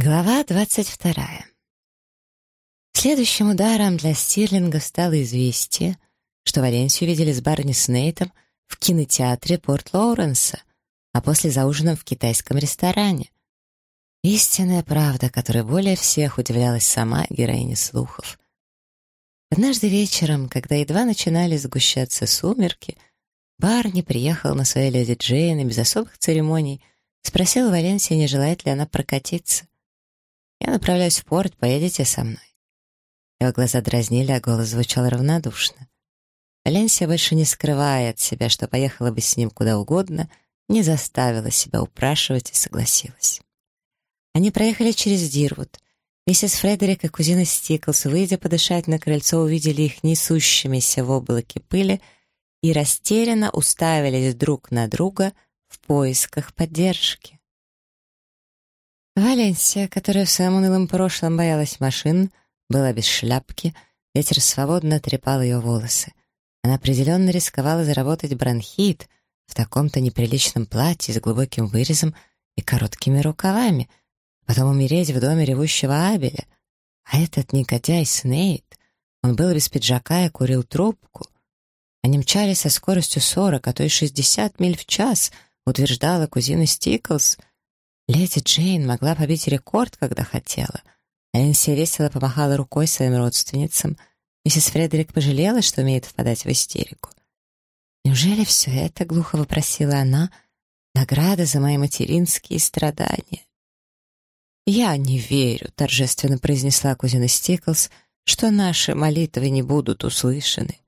Глава двадцать вторая. Следующим ударом для Стирлинга стало известие, что Валенсию видели с Барни Снейтом в кинотеатре Порт-Лоуренса, а после за ужином в китайском ресторане. Истинная правда, которой более всех удивлялась сама героиня слухов. Однажды вечером, когда едва начинали сгущаться сумерки, Барни приехал на своей леди Джейн и без особых церемоний спросил Валенсию, не желает ли она прокатиться. «Я направляюсь в порт, поедете со мной?» Его глаза дразнили, а голос звучал равнодушно. Валенсия, больше не скрывая от себя, что поехала бы с ним куда угодно, не заставила себя упрашивать и согласилась. Они проехали через Дирвуд. Миссис Фредерик и кузина Стиклс, выйдя подышать на крыльцо, увидели их несущимися в облаке пыли и растерянно уставились друг на друга в поисках поддержки. Валенсия, которая в своем унылом прошлом боялась машин, была без шляпки, ветер свободно трепал ее волосы. Она определенно рисковала заработать бронхит в таком-то неприличном платье с глубоким вырезом и короткими рукавами, потом умереть в доме ревущего Абеля. А этот негодяй Снейд, он был без пиджака и курил трубку. Они мчались со скоростью 40, а то и 60 миль в час, утверждала кузина Стиклс — Леди Джейн могла побить рекорд, когда хотела. Энси весело помахала рукой своим родственницам. Миссис Фредерик пожалела, что умеет впадать в истерику. «Неужели все это, — глухо вопросила она, — награда за мои материнские страдания?» «Я не верю», — торжественно произнесла кузина Стиклс, «что наши молитвы не будут услышаны».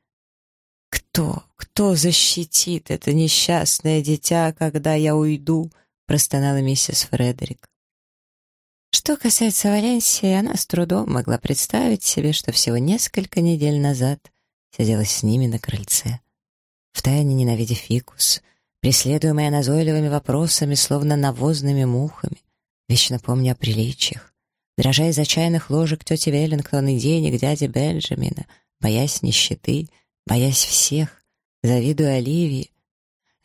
«Кто, кто защитит это несчастное дитя, когда я уйду?» Простонала миссис Фредерик. Что касается Валенсии, она с трудом могла представить себе, что всего несколько недель назад сидела с ними на крыльце. Втайне ненавидя фикус, преследуемая назойливыми вопросами, словно навозными мухами, вечно помня о приличиях, дрожа из отчаянных ложек тети Веллингтон и денег дяди Бенджамина, боясь нищеты, боясь всех, завидуя Оливии,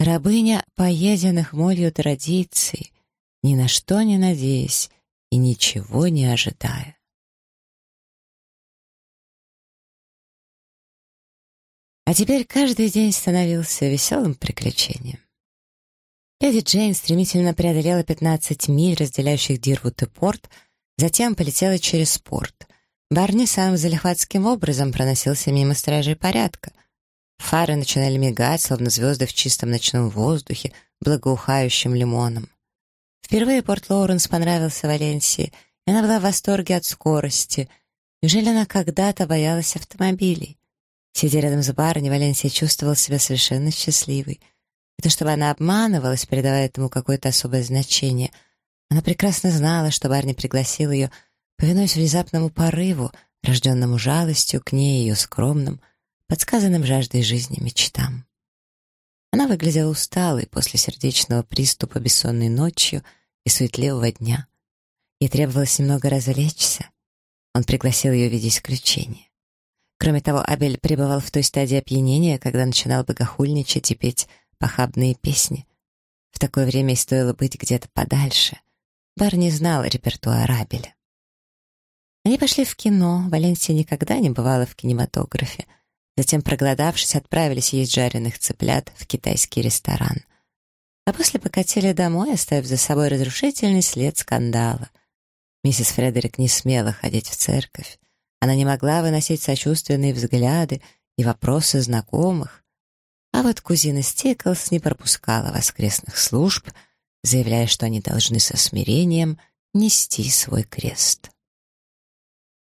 Рабыня поеденных молью традиций, ни на что не надеясь и ничего не ожидая. А теперь каждый день становился веселым приключением. Леди Джейн стремительно преодолела 15 миль, разделяющих Дирвуд и порт, затем полетела через порт. Барни самым залихватским образом проносился мимо стражей порядка — Фары начинали мигать, словно звезды в чистом ночном воздухе, благоухающим лимоном. Впервые Порт-Лоуренс понравился Валенсии, и она была в восторге от скорости. Неужели она когда-то боялась автомобилей? Сидя рядом с барней, Валенсия чувствовала себя совершенно счастливой. Это чтобы она обманывалась, придавая этому какое-то особое значение. Она прекрасно знала, что Барни пригласил ее, повинуясь внезапному порыву, рожденному жалостью к ней и ее скромным, подсказанным жаждой жизни мечтам. Она выглядела усталой после сердечного приступа бессонной ночью и суетливого дня. Ей требовалось немного развлечься. Он пригласил ее в виде исключения. Кроме того, Абель пребывал в той стадии опьянения, когда начинал богохульничать и петь похабные песни. В такое время и стоило быть где-то подальше. Бар не знал репертуар Абеля. Они пошли в кино, Валенсия никогда не бывала в кинематографе — Затем, проголодавшись, отправились есть жареных цыплят в китайский ресторан. А после покатили домой, оставив за собой разрушительный след скандала. Миссис Фредерик не смела ходить в церковь. Она не могла выносить сочувственные взгляды и вопросы знакомых. А вот кузина Стеклс не пропускала воскресных служб, заявляя, что они должны со смирением нести свой крест.